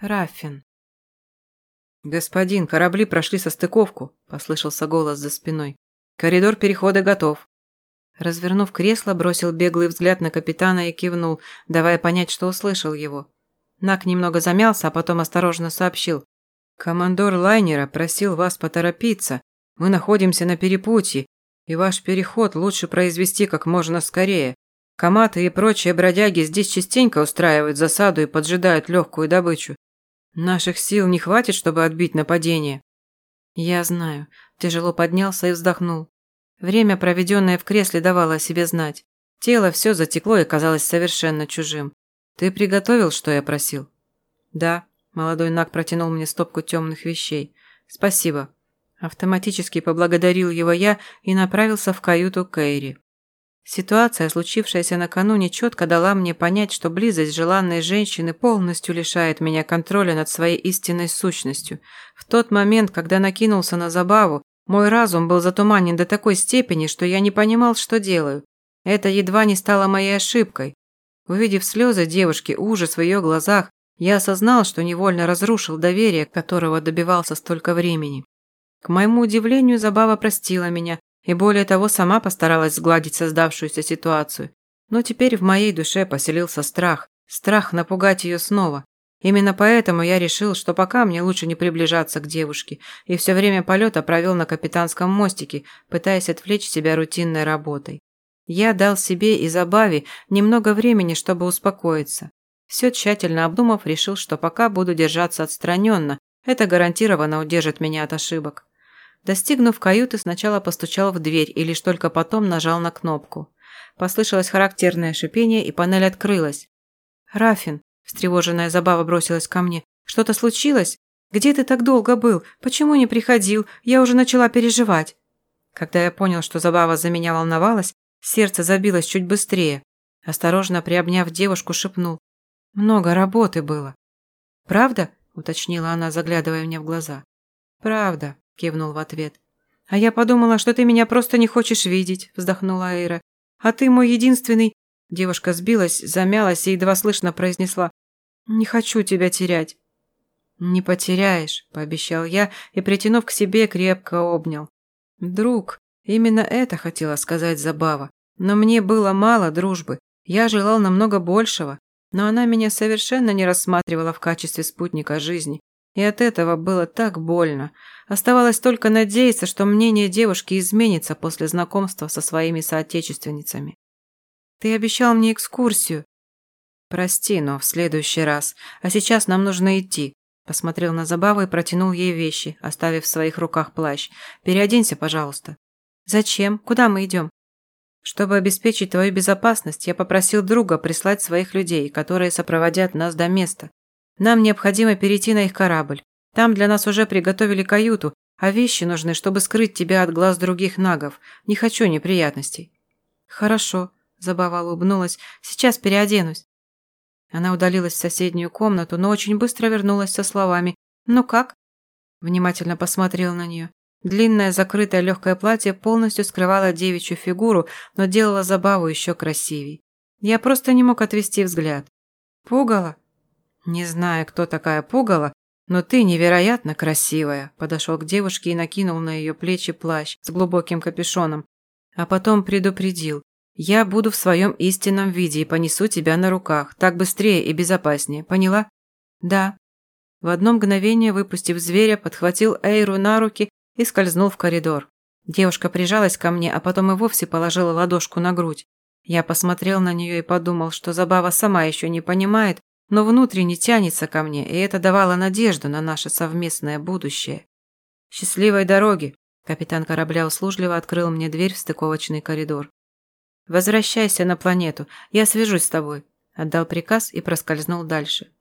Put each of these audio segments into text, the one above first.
Раффин. «Господин, корабли прошли состыковку», – послышался голос за спиной. «Коридор перехода готов». Развернув кресло, бросил беглый взгляд на капитана и кивнул, давая понять, что услышал его. Нак немного замялся, а потом осторожно сообщил. «Командор лайнера просил вас поторопиться. Мы находимся на перепутье, и ваш переход лучше произвести как можно скорее. Каматы и прочие бродяги здесь частенько устраивают засаду и поджидают легкую добычу. Наших сил не хватит, чтобы отбить нападение. Я знаю. Тяжело поднялся и вздохнул. Время, проведенное в кресле, давало о себе знать. Тело все затекло и казалось совершенно чужим. Ты приготовил, что я просил? Да. Молодой Наг протянул мне стопку темных вещей. Спасибо. Автоматически поблагодарил его я и направился в каюту Кэйри. Ситуация, случившаяся накануне, четко дала мне понять, что близость желанной женщины полностью лишает меня контроля над своей истинной сущностью. В тот момент, когда накинулся на забаву, мой разум был затуманен до такой степени, что я не понимал, что делаю. Это едва не стало моей ошибкой. Увидев слезы девушки, ужас в ее глазах, я осознал, что невольно разрушил доверие, которого добивался столько времени. К моему удивлению, Забава простила меня, и более того, сама постаралась сгладить создавшуюся ситуацию. Но теперь в моей душе поселился страх. Страх напугать ее снова. Именно поэтому я решил, что пока мне лучше не приближаться к девушке, и все время полета провел на капитанском мостике, пытаясь отвлечь себя рутинной работой. Я дал себе и Забаве немного времени, чтобы успокоиться. Все тщательно обдумав, решил, что пока буду держаться отстраненно, это гарантированно удержит меня от ошибок. Достигнув каюты, сначала постучал в дверь и лишь только потом нажал на кнопку. Послышалось характерное шипение, и панель открылась. «Рафин», – встревоженная забава бросилась ко мне, – «что-то случилось? Где ты так долго был? Почему не приходил? Я уже начала переживать». Когда я понял, что забава за меня волновалась, сердце забилось чуть быстрее. Осторожно приобняв девушку, шепнул. «Много работы было». «Правда?» – уточнила она, заглядывая мне в глаза. «Правда», кивнул в ответ. «А я подумала, что ты меня просто не хочешь видеть», – вздохнула Эйра. «А ты мой единственный...» Девушка сбилась, замялась и едва слышно произнесла. «Не хочу тебя терять». «Не потеряешь», – пообещал я и, притянув к себе, крепко обнял. «Друг, именно это хотела сказать Забава. Но мне было мало дружбы. Я желал намного большего, но она меня совершенно не рассматривала в качестве спутника жизни. И от этого было так больно. Оставалось только надеяться, что мнение девушки изменится после знакомства со своими соотечественницами. «Ты обещал мне экскурсию». «Прости, но в следующий раз. А сейчас нам нужно идти». Посмотрел на Забаву и протянул ей вещи, оставив в своих руках плащ. «Переоденься, пожалуйста». «Зачем? Куда мы идем?» «Чтобы обеспечить твою безопасность, я попросил друга прислать своих людей, которые сопроводят нас до места. Нам необходимо перейти на их корабль. Там для нас уже приготовили каюту, а вещи нужны, чтобы скрыть тебя от глаз других нагов. Не хочу неприятностей». «Хорошо», – Забава улыбнулась. «Сейчас переоденусь». Она удалилась в соседнюю комнату, но очень быстро вернулась со словами «Ну как?» Внимательно посмотрел на нее. Длинное закрытое легкое платье полностью скрывало девичью фигуру, но делало забаву еще красивей. Я просто не мог отвести взгляд. «Пугало?» «Не знаю, кто такая пугала, но ты невероятно красивая», подошел к девушке и накинул на ее плечи плащ с глубоким капюшоном, а потом предупредил. «Я буду в своем истинном виде и понесу тебя на руках, так быстрее и безопаснее, поняла?» «Да». В одно мгновение, выпустив зверя, подхватил Эйру на руки и скользнул в коридор. Девушка прижалась ко мне, а потом и вовсе положила ладошку на грудь. Я посмотрел на нее и подумал, что Забава сама еще не понимает, но внутренне тянется ко мне, и это давало надежду на наше совместное будущее. «Счастливой дороги!» Капитан корабля услужливо открыл мне дверь в стыковочный коридор. «Возвращайся на планету, я свяжусь с тобой», отдал приказ и проскользнул дальше.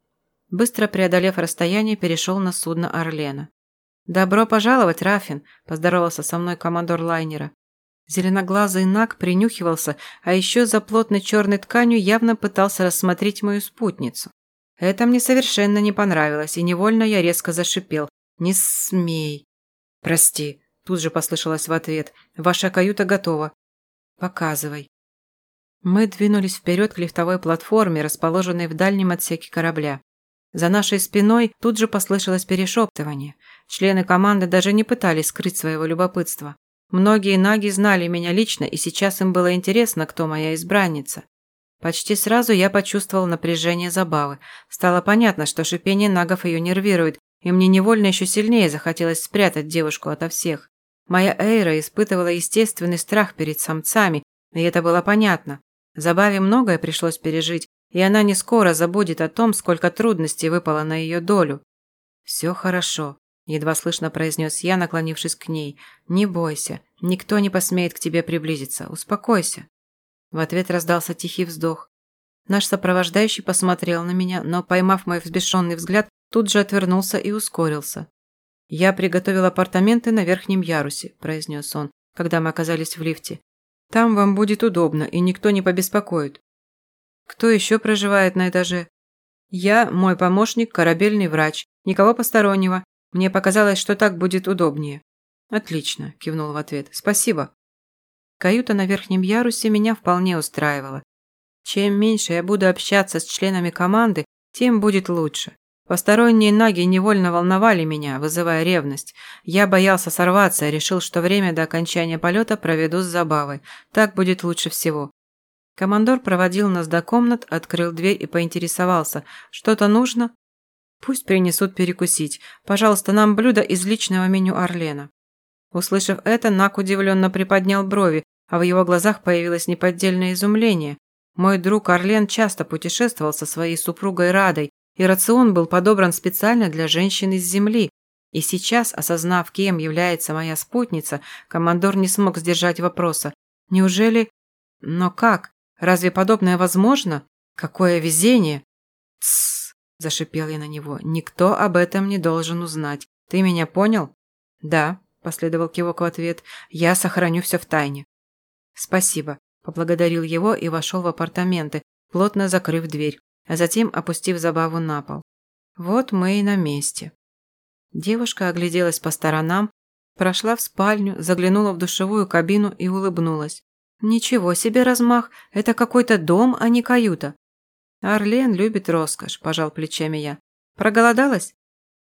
Быстро преодолев расстояние, перешел на судно Орлена. «Добро пожаловать, Рафин!» – поздоровался со мной командор лайнера. Зеленоглазый Наг принюхивался, а еще за плотной черной тканью явно пытался рассмотреть мою спутницу. Это мне совершенно не понравилось, и невольно я резко зашипел. «Не смей!» «Прости», – тут же послышалось в ответ. «Ваша каюта готова». «Показывай». Мы двинулись вперед к лифтовой платформе, расположенной в дальнем отсеке корабля. За нашей спиной тут же послышалось перешептывание. Члены команды даже не пытались скрыть своего любопытства. Многие наги знали меня лично, и сейчас им было интересно, кто моя избранница. Почти сразу я почувствовал напряжение забавы. Стало понятно, что шипение нагов ее нервирует, и мне невольно еще сильнее захотелось спрятать девушку ото всех. Моя Эйра испытывала естественный страх перед самцами, и это было понятно. Забаве многое пришлось пережить, и она не скоро забудет о том, сколько трудностей выпало на ее долю. «Все хорошо», – едва слышно произнес я, наклонившись к ней. «Не бойся, никто не посмеет к тебе приблизиться, успокойся». В ответ раздался тихий вздох. Наш сопровождающий посмотрел на меня, но, поймав мой взбешенный взгляд, тут же отвернулся и ускорился. «Я приготовил апартаменты на верхнем ярусе», – произнес он, когда мы оказались в лифте. «Там вам будет удобно, и никто не побеспокоит». «Кто еще проживает на этаже?» «Я, мой помощник, корабельный врач. Никого постороннего. Мне показалось, что так будет удобнее». «Отлично», – кивнул в ответ. «Спасибо». Каюта на верхнем ярусе меня вполне устраивала. Чем меньше я буду общаться с членами команды, тем будет лучше. Посторонние наги невольно волновали меня, вызывая ревность. Я боялся сорваться и решил, что время до окончания полета проведу с забавой. Так будет лучше всего. Командор проводил нас до комнат, открыл дверь и поинтересовался. «Что-то нужно?» «Пусть принесут перекусить. Пожалуйста, нам блюдо из личного меню Орлена». Услышав это, Нак удивленно приподнял брови, а в его глазах появилось неподдельное изумление. Мой друг Орлен часто путешествовал со своей супругой Радой, и рацион был подобран специально для женщин из земли. И сейчас, осознав, кем является моя спутница, командор не смог сдержать вопроса. Неужели... Но как? Разве подобное возможно? Какое везение? Тссс, зашипел я на него. Никто об этом не должен узнать. Ты меня понял? Да, последовал кивок в ответ. Я сохраню все в тайне. Спасибо, поблагодарил его и вошел в апартаменты, плотно закрыв дверь а затем опустив забаву на пол. Вот мы и на месте. Девушка огляделась по сторонам, прошла в спальню, заглянула в душевую кабину и улыбнулась. «Ничего себе размах! Это какой-то дом, а не каюта!» «Орлен любит роскошь», – пожал плечами я. «Проголодалась?»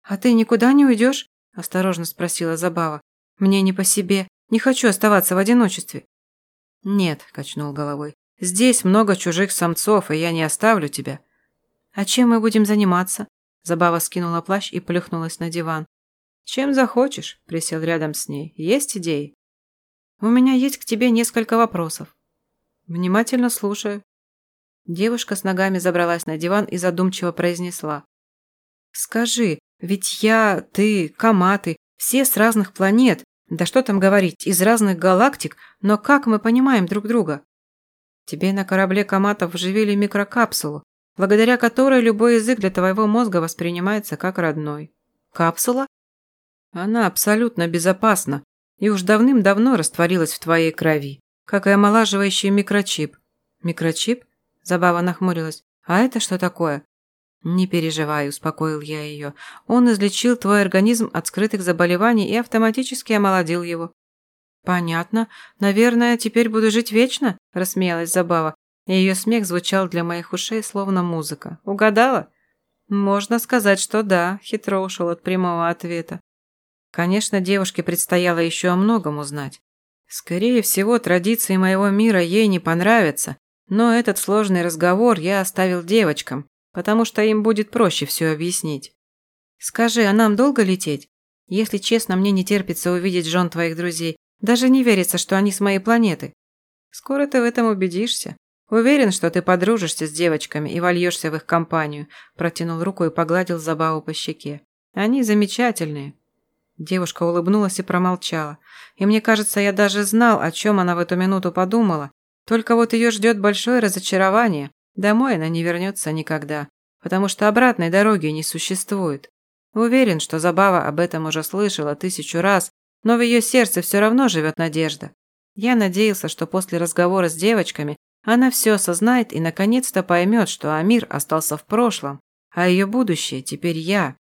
«А ты никуда не уйдешь?» – осторожно спросила Забава. «Мне не по себе. Не хочу оставаться в одиночестве». «Нет», – качнул головой. «Здесь много чужих самцов, и я не оставлю тебя. «А чем мы будем заниматься?» Забава скинула плащ и плюхнулась на диван. «Чем захочешь», – присел рядом с ней. «Есть идеи?» «У меня есть к тебе несколько вопросов». «Внимательно слушаю». Девушка с ногами забралась на диван и задумчиво произнесла. «Скажи, ведь я, ты, Каматы, все с разных планет, да что там говорить, из разных галактик, но как мы понимаем друг друга?» «Тебе на корабле Каматов вживили микрокапсулу, благодаря которой любой язык для твоего мозга воспринимается как родной. Капсула? Она абсолютно безопасна и уж давным-давно растворилась в твоей крови, как и омолаживающий микрочип. Микрочип? Забава нахмурилась. А это что такое? Не переживай, успокоил я ее. Он излечил твой организм от скрытых заболеваний и автоматически омолодил его. Понятно. Наверное, теперь буду жить вечно, рассмеялась Забава. Ее смех звучал для моих ушей словно музыка. Угадала? Можно сказать, что да, хитро ушел от прямого ответа. Конечно, девушке предстояло еще о многом узнать. Скорее всего, традиции моего мира ей не понравятся, но этот сложный разговор я оставил девочкам, потому что им будет проще все объяснить. Скажи, а нам долго лететь? Если честно, мне не терпится увидеть жен твоих друзей. Даже не верится, что они с моей планеты. Скоро ты в этом убедишься. «Уверен, что ты подружишься с девочками и вольешься в их компанию», протянул руку и погладил Забаву по щеке. «Они замечательные». Девушка улыбнулась и промолчала. И мне кажется, я даже знал, о чем она в эту минуту подумала. Только вот ее ждет большое разочарование. Домой она не вернется никогда, потому что обратной дороги не существует. Уверен, что Забава об этом уже слышала тысячу раз, но в ее сердце все равно живет надежда. Я надеялся, что после разговора с девочками она все осознает и наконец-то поймет, что Амир остался в прошлом, а ее будущее теперь я.